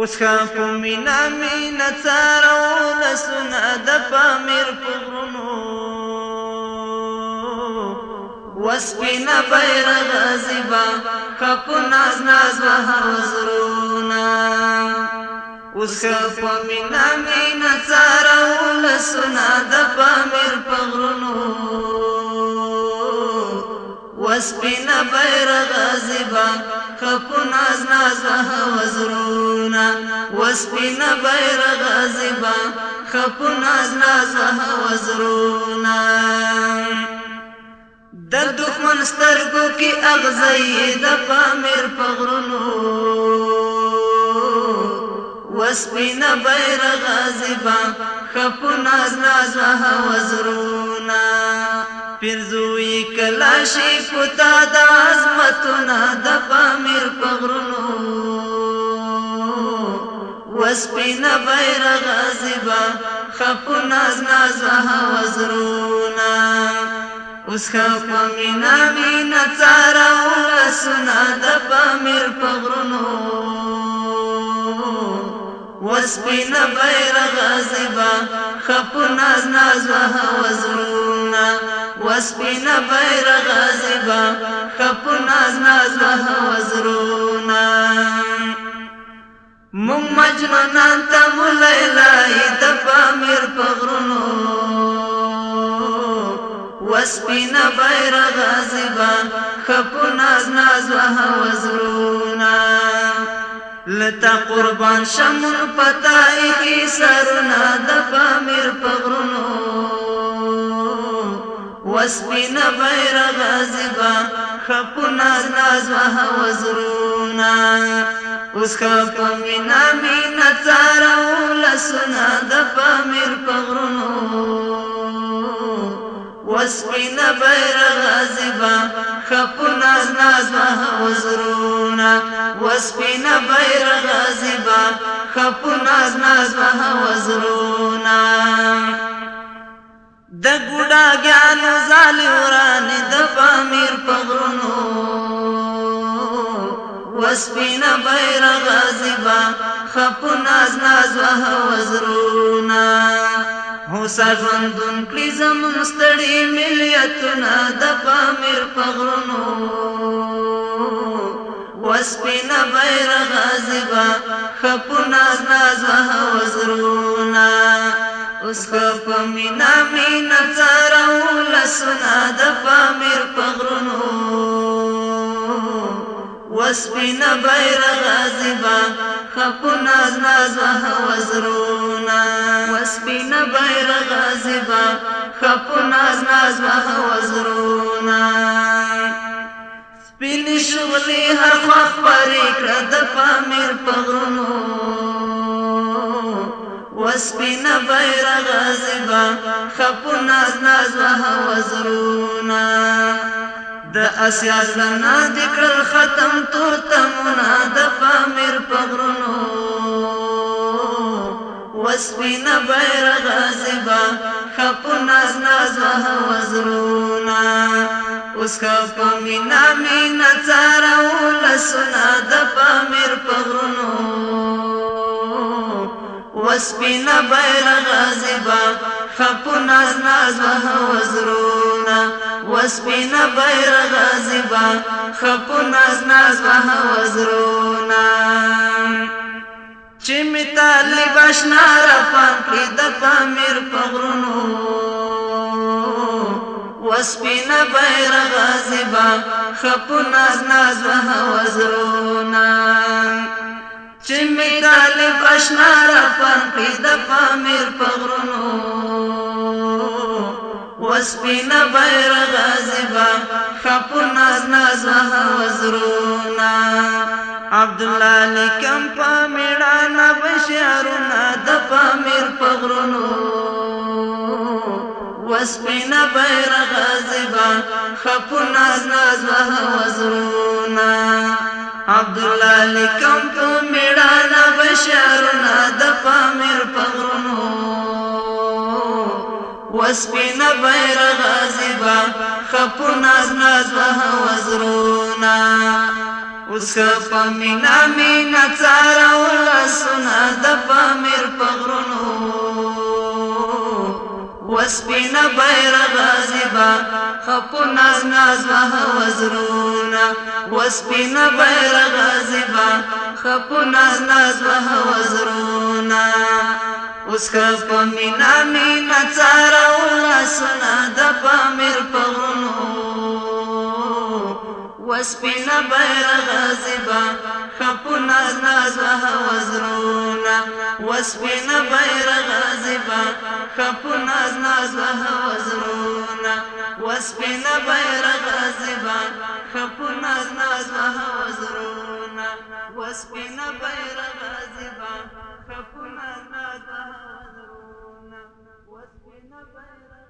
اوس خلکو مینا مینا څارو لسونه د پامیر په غرونو وسپینا بیرغ زیبا خپو ناز ناز وحوزرونا اوس خلکو مینا مینا څارو لسونه د پامیر په غرونو وسپینا بیرغ زیبا په ناز ناز وزرونا وسپین بیرغ زبا خپ ناز ناز وزرونا د دښمن سترګو کې اغزي د پامیر پغرونو وسپین بیرغ زبا خپ ناز ناز وزرونا پیر زوی کلاشی پتا د وسپینا بیرغ زیبا خپو ناز ناز وزرونا اوس خپو مینا مینا چارا وسنا د پامیر پغرونو وسپینا بیرغ زیبا خپو ناز ناز وزرونا وسپینا بیرغ زیبا خپو ناز ناز وزرونا جنان ته مولای لای د پامیر په غرونو وسپینا بیرغ غازبا خپو ناز ناز وه وزرونا لتا قربان شمون پتای کی سرنا د پامیر په غرونو وسپینا بیر غازبا خپو ناز ناز وها وزرونا اوس خپ مینا مینا څارو لسنا د پامیر پغرونو وسپینا بیر غازبا خپو ناز ناز وها وزرونا وسپینا بیر غازبا خپو ناز ناز وها وزرونا د ګډاګانو ظالوران د پامیر په غرونو وسپینا بیرغ زبا خپ ناز ناز وه وزرونا هوسا ژوندون کلی زمون ستړي ملیتونه د پامیر په غرونو وسپینا بیرغ زبا خپ ناز ناز وه وزرونا اوس په مینا مینا څارو لسنا د پامیر پغرونو وسپینا بیرغ غازبا خپو ناز ناز وزرونا وسپینا بیرغ غازبا خپو ناز ناز وزرونا سپین شغلی هر خوا خبری کرد پامیر پغرونو وسپینا بیرا غازبا خپو ناز ناز وها وزرونا د اسیا زنا دکل ختم تور تمنا د پامیر پغرونو وسپینا بیرا غازبا خپو ناز ناز وها وزرونا اوس خپو مینا مینا څارو لسنا د پامیر پغرونو وسپینا بیرغ زبا خپو ناز ناز وه وزرونا وسپینا بیرغ زبا خپو ناز ناز وه وزرونا چې می طالب آشنا را پان کې د پامیر پغرونو وسپینا بیرغ زبا خپو ناز ناز وه وزرونا چې می طالب آشنا را پن پېز د پامیر پغرونو وسپینا بیرغ زبا خپو ناز ناز وزرونا عبد الله لیکم پامیړانا بشارونا د پامیر پغرونو وسپینا بیرغ زبا خپو ناز ناز وزرونا عبدالله لیکم په میړانه بشارونه د پامیر په غرونو وسپینه بیرغ زیبا خپو ناز ناز به وزرونه اوس په مینا مینا څاره ولسونه د پامیر په غرونو وسپین بیرغ زیبا خپو ناز ناز وه وزرونا وسپین بیرغ زیبا خپو ناز ناز وه وزرونا اوس که په مینا مینا څارا ولاسونه د پامیر په غرونو وسپین بیرغ زیبا خپو ناز ناز وه وسپین بیرغ زبا کپو ناز ناز وزرونه وسپین بیرغ زبا کپو ناز ناز وزرونه وسپین بیرغ زبا کپو ناز ناز وزرونه وسپین بیرغ